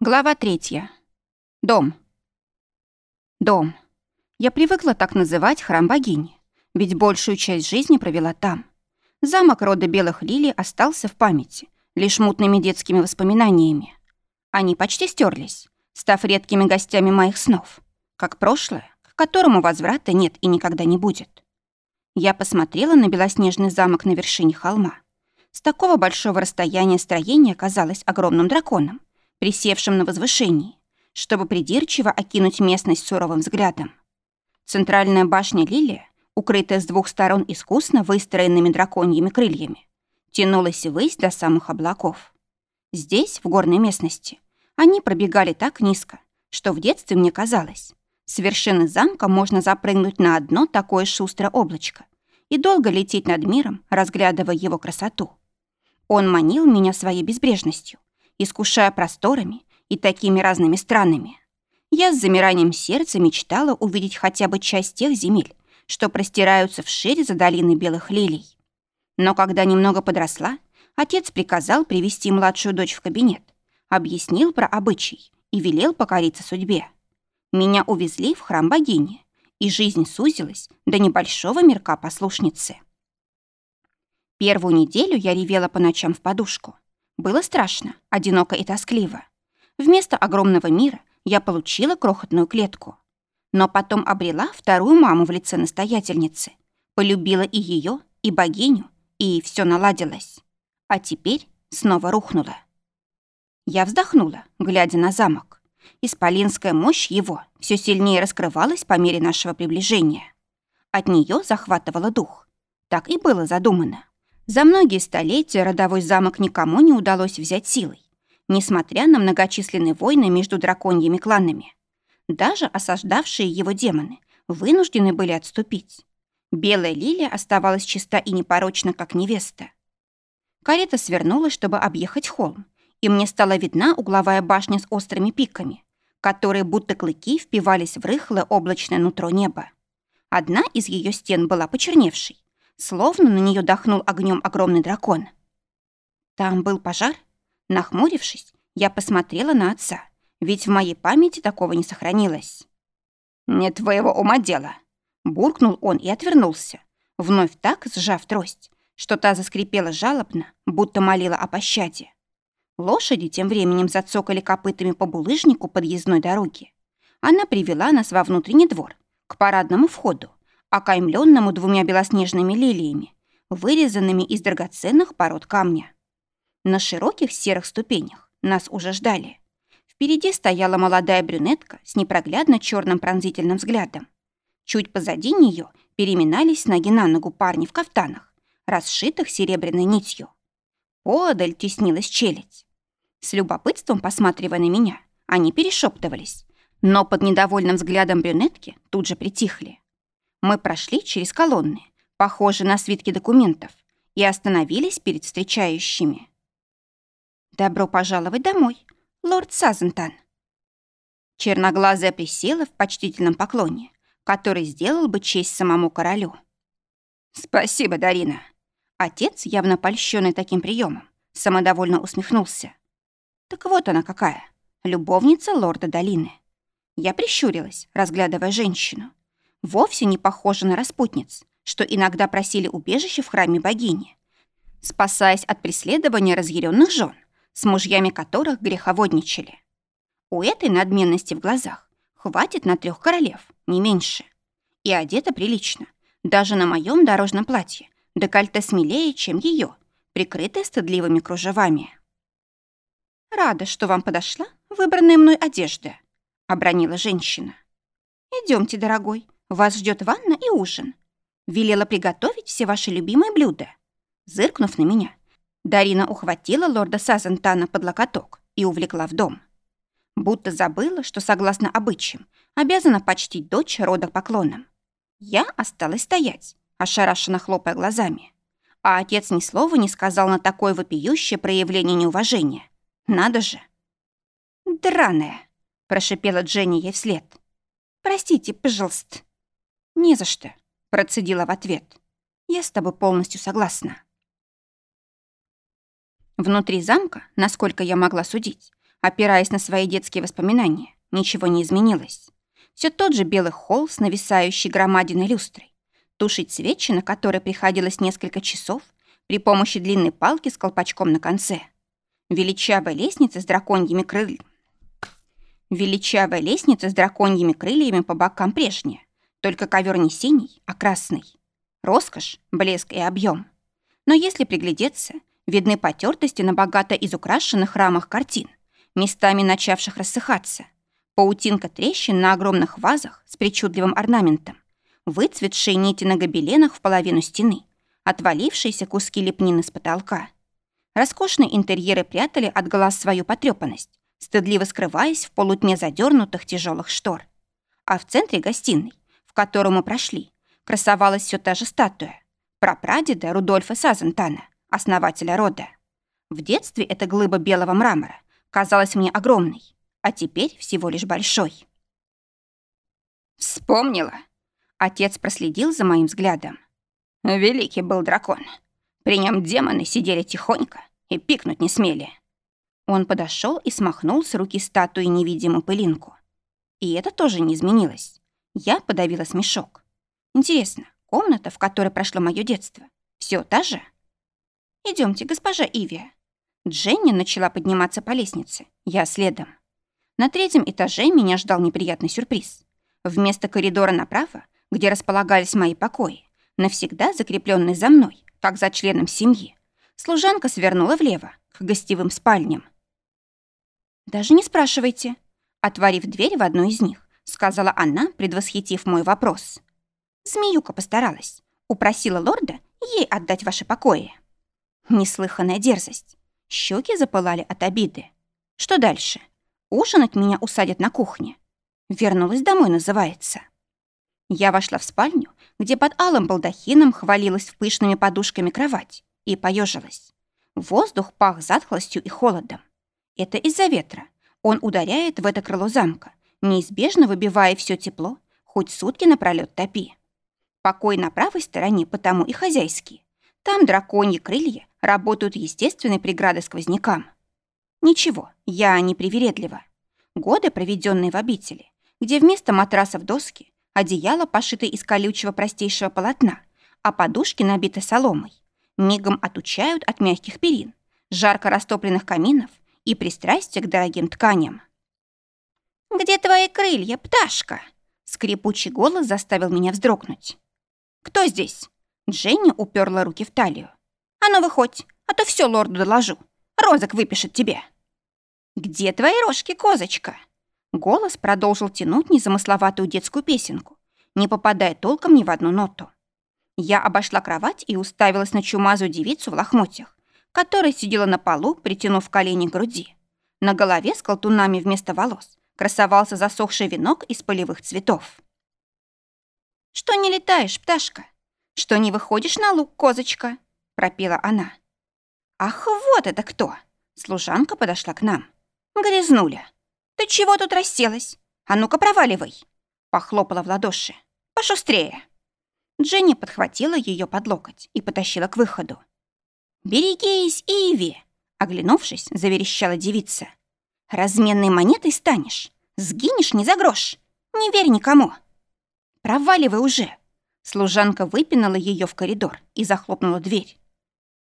Глава третья. Дом. Дом. Я привыкла так называть храм богини, ведь большую часть жизни провела там. Замок рода белых лилий остался в памяти, лишь мутными детскими воспоминаниями. Они почти стерлись, став редкими гостями моих снов, как прошлое, к которому возврата нет и никогда не будет. Я посмотрела на белоснежный замок на вершине холма. С такого большого расстояния строение казалось огромным драконом, присевшим на возвышении, чтобы придирчиво окинуть местность суровым взглядом. Центральная башня Лилия, укрытая с двух сторон искусно выстроенными драконьими крыльями, тянулась ввысь до самых облаков. Здесь, в горной местности, они пробегали так низко, что в детстве мне казалось, с вершины замка можно запрыгнуть на одно такое шустрое облачко и долго лететь над миром, разглядывая его красоту. Он манил меня своей безбрежностью, искушая просторами и такими разными странами. Я с замиранием сердца мечтала увидеть хотя бы часть тех земель, что простираются вширь за долиной белых лилий. Но когда немного подросла, отец приказал привести младшую дочь в кабинет, объяснил про обычай и велел покориться судьбе. Меня увезли в храм богини, и жизнь сузилась до небольшого мирка послушницы. Первую неделю я ревела по ночам в подушку. Было страшно, одиноко и тоскливо. Вместо огромного мира я получила крохотную клетку. Но потом обрела вторую маму в лице настоятельницы. Полюбила и ее, и богиню, и все наладилось. А теперь снова рухнула. Я вздохнула, глядя на замок. Исполинская мощь его все сильнее раскрывалась по мере нашего приближения. От нее захватывало дух. Так и было задумано. За многие столетия родовой замок никому не удалось взять силой, несмотря на многочисленные войны между драконьими кланами. Даже осаждавшие его демоны вынуждены были отступить. Белая лилия оставалась чиста и непорочна, как невеста. Карета свернула, чтобы объехать холм, и мне стала видна угловая башня с острыми пиками, которые будто клыки впивались в рыхлое облачное нутро неба. Одна из ее стен была почерневшей, словно на нее дохнул огнем огромный дракон. Там был пожар? Нахмурившись, я посмотрела на отца, ведь в моей памяти такого не сохранилось. «Не твоего ума дело!» Буркнул он и отвернулся, вновь так сжав трость, что та заскрипела жалобно, будто молила о пощаде. Лошади тем временем зацокали копытами по булыжнику подъездной дороги. Она привела нас во внутренний двор, к парадному входу, окаймленному двумя белоснежными лилиями, вырезанными из драгоценных пород камня. На широких серых ступенях нас уже ждали. Впереди стояла молодая брюнетка с непроглядно черным пронзительным взглядом. Чуть позади нее переминались ноги на ногу парни в кафтанах, расшитых серебряной нитью. Подаль теснилась челядь. С любопытством посматривая на меня, они перешептывались, но под недовольным взглядом брюнетки тут же притихли. Мы прошли через колонны, похожие на свитки документов, и остановились перед встречающими. «Добро пожаловать домой, лорд Сазентан». Черноглазая присела в почтительном поклоне, который сделал бы честь самому королю. «Спасибо, Дарина». Отец, явно польщенный таким приемом, самодовольно усмехнулся. «Так вот она какая, любовница лорда Долины». Я прищурилась, разглядывая женщину вовсе не похожа на распутниц, что иногда просили убежище в храме богини, спасаясь от преследования разъяренных жен, с мужьями которых греховодничали. У этой надменности в глазах хватит на трех королев, не меньше. И одета прилично, даже на моем дорожном платье, декольте смелее, чем ее, прикрытое стыдливыми кружевами. «Рада, что вам подошла выбранная мной одежда», — обронила женщина. «Идемте, дорогой, вас ждет ванна и ужин. Велела приготовить все ваши любимые блюда. Зыркнув на меня, Дарина ухватила лорда Сазентана под локоток и увлекла в дом. Будто забыла, что, согласно обычаям, обязана почтить дочь рода поклоном. Я осталась стоять, ошарашенно хлопая глазами. А отец ни слова не сказал на такое вопиющее проявление неуважения. Надо же. «Драная», — прошипела Дженни ей вслед. «Простите, пожалуйста». «Не за что», — процедила в ответ. «Я с тобой полностью согласна». Внутри замка, насколько я могла судить, Опираясь на свои детские воспоминания, ничего не изменилось. Все тот же белый холл с нависающей громадиной люстрой. Тушить свечи, на которой приходилось несколько часов, при помощи длинной палки с колпачком на конце. Величавая лестница с драконьими крыльями. Величавая лестница с драконьими крыльями по бокам прежняя. Только ковер не синий, а красный. Роскошь, блеск и объем. Но если приглядеться, видны потертости на богато изукрашенных рамах картин, местами начавших рассыхаться. Паутинка трещин на огромных вазах с причудливым орнаментом, выцветшие нити на гобеленах в половину стены, отвалившиеся куски лепнины с потолка. Роскошные интерьеры прятали от глаз свою потрепанность, стыдливо скрываясь в полутьме задернутых тяжелых штор. А в центре гостиной, мы прошли, красовалась все та же статуя прапрадеда Рудольфа Сазентана, основателя рода. В детстве эта глыба белого мрамора казалась мне огромной, а теперь всего лишь большой. «Вспомнила!» Отец проследил за моим взглядом. Великий был дракон. При нем демоны сидели тихонько и пикнуть не смели. Он подошел и смахнул с руки статуи невидимую пылинку. И это тоже не изменилось. Я подавила смешок. Интересно, комната, в которой прошло мое детство, все та же? Идемте, госпожа Ивия. Дженни начала подниматься по лестнице, я следом. На третьем этаже меня ждал неприятный сюрприз. Вместо коридора направо, где располагались мои покои, навсегда закрепленный за мной, как за членом семьи, служанка свернула влево, к гостевым спальням. «Даже не спрашивайте», — отворив дверь в одну из них, сказала она, предвосхитив мой вопрос. Змеюка постаралась, упросила лорда ей отдать ваши покои. Неслыханная дерзость. Щеки запылали от обиды. Что дальше? Ужинать меня усадят на кухне. Вернулась домой, называется. Я вошла в спальню, где под алым балдахином хвалилась пышными подушками кровать, и поежилась. Воздух пах затхлостью и холодом. Это из-за ветра. Он ударяет в это крыло замка, неизбежно выбивая все тепло, хоть сутки напролёт топи. Покой на правой стороне потому и хозяйский. Там драконьи крылья работают естественной преградой сквознякам. Ничего, я не привередлива. Годы, проведенные в обители, где вместо матрасов доски, одеяло пошито из колючего простейшего полотна, а подушки набиты соломой, мигом отучают от мягких перин, жарко растопленных каминов и пристрастия к дорогим тканям. «Где твои крылья, пташка?» Скрипучий голос заставил меня вздрогнуть. «Кто здесь?» Дженни уперла руки в талию. «А ну, выходь, а то все лорду доложу. Розок выпишет тебе». «Где твои рожки, козочка?» Голос продолжил тянуть незамысловатую детскую песенку, не попадая толком ни в одну ноту. Я обошла кровать и уставилась на чумазую девицу в лохмотьях, которая сидела на полу, притянув колени к груди. На голове с колтунами вместо волос красовался засохший венок из полевых цветов. «Что не летаешь, пташка? Что не выходишь на луг, козочка?» — пропела она. «Ах, вот это кто!» Служанка подошла к нам. «Грязнуля! Ты чего тут расселась? А ну-ка проваливай!» Похлопала в ладоши. «Пошустрее!» Дженни подхватила ее под локоть и потащила к выходу. «Берегись, Иви!» Оглянувшись, заверещала девица. «Разменной монетой станешь, сгинешь не за грош. Не верь никому!» «Проваливай уже!» Служанка выпинала ее в коридор и захлопнула дверь.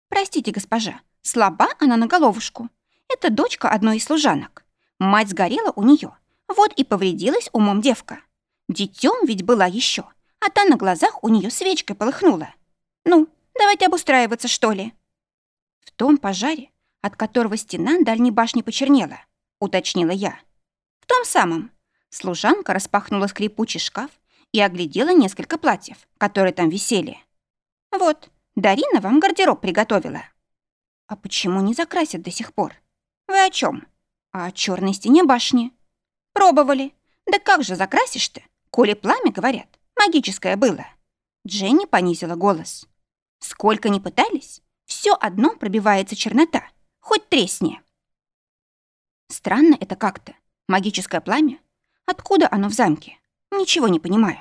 «Простите, госпожа, слаба она на головушку. Это дочка одной из служанок. Мать сгорела у нее, вот и повредилась умом девка. Детем ведь была еще, а та на глазах у нее свечкой полыхнула. Ну, давайте обустраиваться, что ли?» В том пожаре, от которого стена дальней башни почернела, уточнила я. В том самом. Служанка распахнула скрипучий шкаф и оглядела несколько платьев, которые там висели. Вот, Дарина вам гардероб приготовила. А почему не закрасят до сих пор? Вы о чем? О черной стене башни. Пробовали. Да как же закрасишь-то? Коли пламя, говорят, магическое было. Дженни понизила голос. Сколько ни пытались, все одно пробивается чернота, хоть тресни. Странно это как-то. Магическое пламя? Откуда оно в замке? Ничего не понимаю.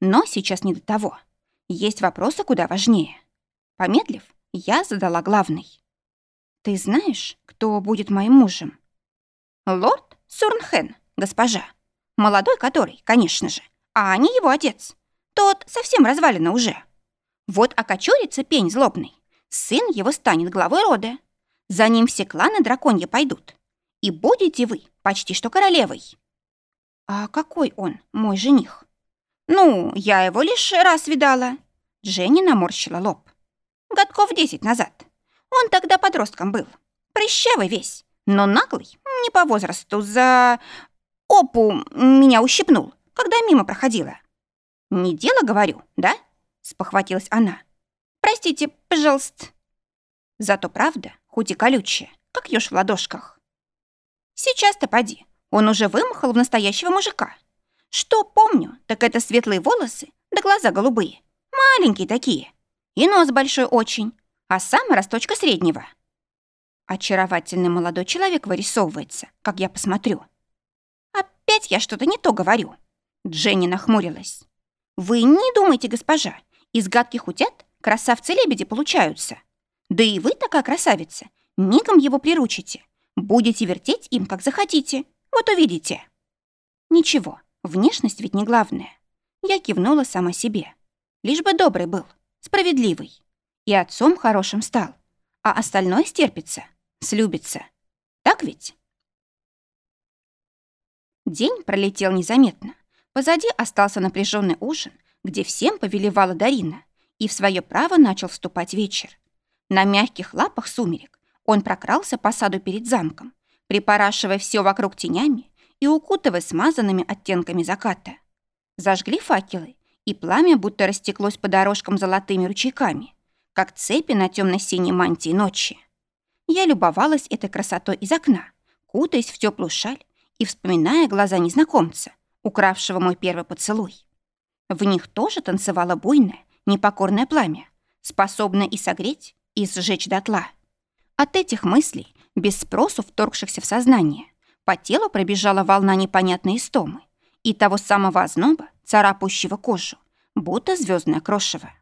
Но сейчас не до того. Есть вопросы куда важнее. Помедлив, я задала главный. «Ты знаешь, кто будет моим мужем?» Лорд Сурнхен, госпожа. Молодой который, конечно же, а не его отец. Тот совсем развалено уже. Вот окочурится пень злобный. Сын его станет главой рода. За ним все кланы драконья пойдут. И будете вы почти что королевой. А какой он, мой жених? Ну, я его лишь раз видала. Женя наморщила лоб. Годков десять назад. Он тогда подростком был. Прыщавый весь, но наглый, не по возрасту, за... Опу меня ущипнул, когда мимо проходила. «Не дело, говорю, да?» — спохватилась она. «Простите, пожалуйста». Зато правда, хоть и колючая, как ёж в ладошках. Сейчас-то поди, он уже вымахал в настоящего мужика. Что помню, так это светлые волосы да глаза голубые, маленькие такие. И нос большой очень, а сам росточка среднего. Очаровательный молодой человек вырисовывается, как я посмотрю. Опять я что-то не то говорю. Дженни нахмурилась. Вы не думайте, госпожа, из гадких утят красавцы-лебеди получаются. Да и вы такая красавица, мигом его приручите. Будете вертеть им, как захотите. Вот увидите. Ничего, внешность ведь не главное. Я кивнула сама себе. Лишь бы добрый был, справедливый. И отцом хорошим стал. А остальное стерпится, слюбится. Так ведь? День пролетел незаметно. Позади остался напряженный ужин, где всем повелевала Дарина, и в свое право начал вступать вечер. На мягких лапах сумерек он прокрался по саду перед замком, припорашивая все вокруг тенями и укутывая смазанными оттенками заката. Зажгли факелы, и пламя будто растеклось по дорожкам золотыми ручейками, как цепи на темно-синей мантии ночи. Я любовалась этой красотой из окна, кутаясь в теплую шаль и вспоминая глаза незнакомца, укравшего мой первый поцелуй. В них тоже танцевало буйное, непокорное пламя, способное и согреть, и сжечь дотла. От этих мыслей, без спросу вторгшихся в сознание, по телу пробежала волна непонятной истомы и того самого озноба, царапающего кожу, будто звездное крошево.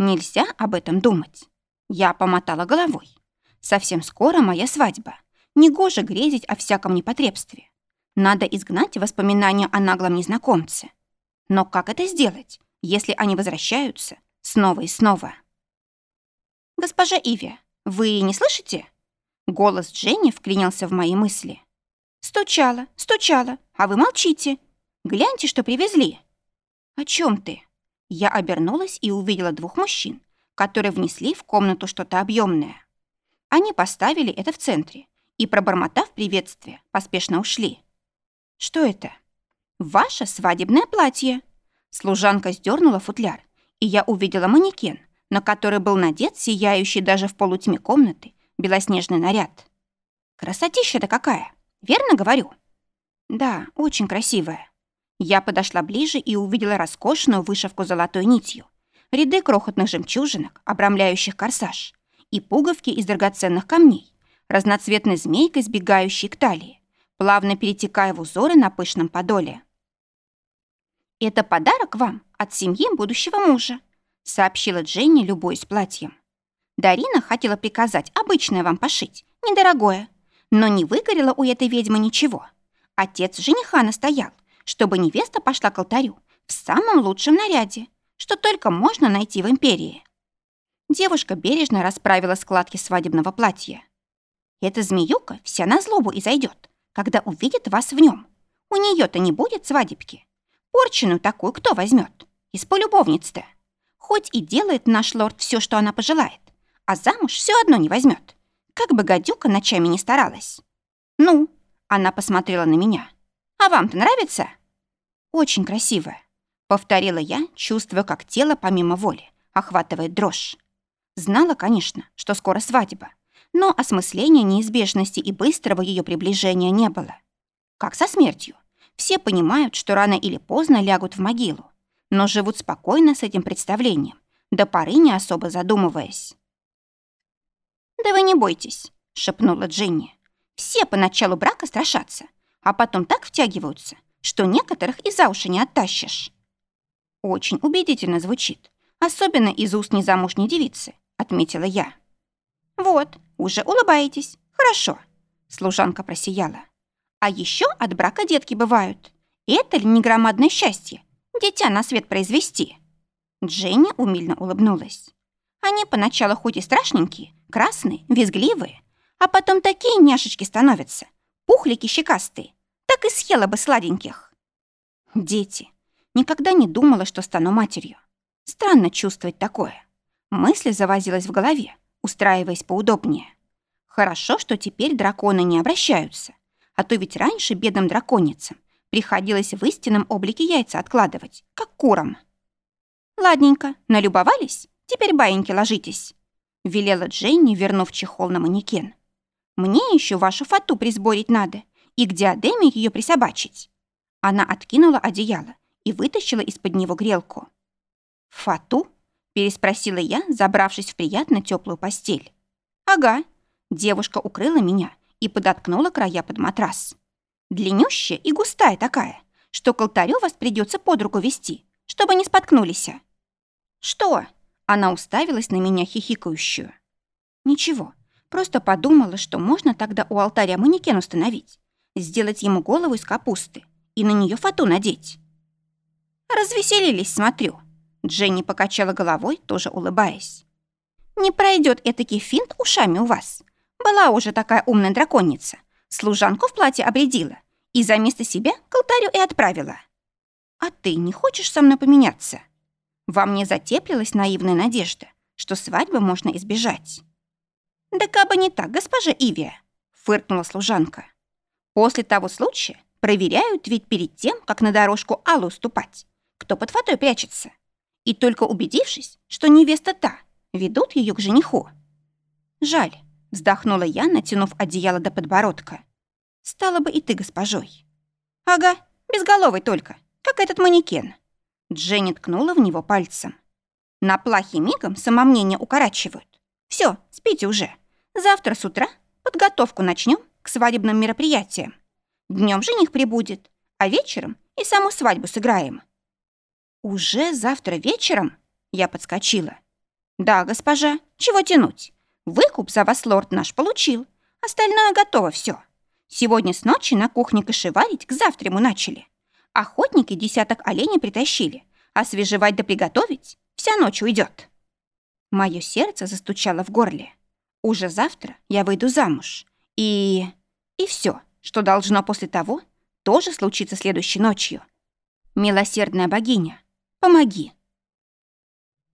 Нельзя об этом думать. Я помотала головой. Совсем скоро моя свадьба. Негоже грезить о всяком непотребстве. Надо изгнать воспоминания о наглом незнакомце. Но как это сделать, если они возвращаются снова и снова? «Госпожа Иви, вы не слышите?» Голос Дженни вклинился в мои мысли. «Стучала, стучала, а вы молчите. Гляньте, что привезли». «О чем ты?» Я обернулась и увидела двух мужчин, которые внесли в комнату что-то объемное. Они поставили это в центре и, пробормотав приветствие, поспешно ушли. Что это? Ваше свадебное платье. Служанка сдернула футляр, и я увидела манекен, на который был надет сияющий даже в полутьме комнаты белоснежный наряд. Красотища-то какая, верно говорю? Да, очень красивая. Я подошла ближе и увидела роскошную вышивку золотой нитью, ряды крохотных жемчужинок, обрамляющих корсаж, и пуговки из драгоценных камней, разноцветной змейкой, сбегающей к талии, плавно перетекая в узоры на пышном подоле. «Это подарок вам от семьи будущего мужа», сообщила Дженни, любуясь платьем. Дарина хотела приказать обычное вам пошить, недорогое, но не выгорело у этой ведьмы ничего. Отец жениха настоял, чтобы невеста пошла к алтарю в самом лучшем наряде, что только можно найти в империи. Девушка бережно расправила складки свадебного платья. Эта змеюка вся на злобу и зайдет, когда увидит вас в нем. У нее-то не будет свадебки. Порченую такую кто возьмет? Из полюбовниц-то. Хоть и делает наш лорд все, что она пожелает, а замуж все одно не возьмет. Как бы гадюка ночами не старалась. Ну, она посмотрела на меня. А вам-то нравится? Очень красивая, повторила я, чувствуя, как тело помимо воли охватывает дрожь. Знала, конечно, что скоро свадьба, но осмысления неизбежности и быстрого ее приближения не было. Как со смертью. Все понимают, что рано или поздно лягут в могилу, но живут спокойно с этим представлением, до поры не особо задумываясь. «Да вы не бойтесь», — шепнула Дженни. «Все по началу брака страшатся, а потом так втягиваются, что некоторых и за уши не оттащишь». «Очень убедительно звучит, особенно из уст незамужней девицы», — отметила я. «Вот, уже улыбаетесь. Хорошо», — служанка просияла. А еще от брака детки бывают. Это ли не громадное счастье? Дитя на свет произвести?» Дженни умильно улыбнулась. «Они поначалу хоть и страшненькие, красные, визгливые, а потом такие няшечки становятся, пухлики щекастые, так и съела бы сладеньких». Дети. Никогда не думала, что стану матерью. Странно чувствовать такое. Мысли завозилась в голове, устраиваясь поудобнее. Хорошо, что теперь драконы не обращаются. А то ведь раньше бедным драконицам приходилось в истинном облике яйца откладывать, как курам. «Ладненько, налюбовались? Теперь баиньки ложитесь», — велела Дженни, вернув чехол на манекен. «Мне еще вашу фату присборить надо и к диадеме ее присобачить». Она откинула одеяло и вытащила из-под него грелку. «Фату?» — переспросила я, забравшись в приятно теплую постель. «Ага». Девушка укрыла меня и подоткнула края под матрас. Длиннющая и густая такая, что к алтарю вас придется под руку вести, чтобы не споткнулись. «Что?» — она уставилась на меня хихикающую. «Ничего, просто подумала, что можно тогда у алтаря манекен установить, сделать ему голову из капусты и на нее фату надеть». «Развеселились, смотрю». Дженни покачала головой, тоже улыбаясь. «Не пройдет этакий финт ушами у вас. Была уже такая умная драконица. Служанку в платье обредила и за место себя к алтарю и отправила. А ты не хочешь со мной поменяться?» Во мне затеплилась наивная надежда, что свадьбы можно избежать. «Да кабы не так, госпожа Ивия», — фыркнула служанка. «После того случая проверяют ведь перед тем, как на дорожку Аллу ступать, кто под фатой прячется. И только убедившись, что невеста та, ведут ее к жениху. Жаль, вздохнула я, натянув одеяло до подбородка. Стала бы и ты госпожой. Ага, безголовый только, как этот манекен. Дженни ткнула в него пальцем. На плахе мигом самомнение укорачивают. Все, спите уже. Завтра с утра подготовку начнем к свадебным мероприятиям. Днем жених прибудет, а вечером и саму свадьбу сыграем. Уже завтра вечером? Я подскочила. Да, госпожа, чего тянуть? Выкуп за вас лорд наш получил. Остальное готово все. Сегодня с ночи на кухне кошеварить к завтраму начали. Охотники десяток оленей притащили, а свежевать да приготовить вся ночь уйдет. Мое сердце застучало в горле. Уже завтра я выйду замуж. И... и все, что должно после того, тоже случится следующей ночью. Милосердная богиня, помоги.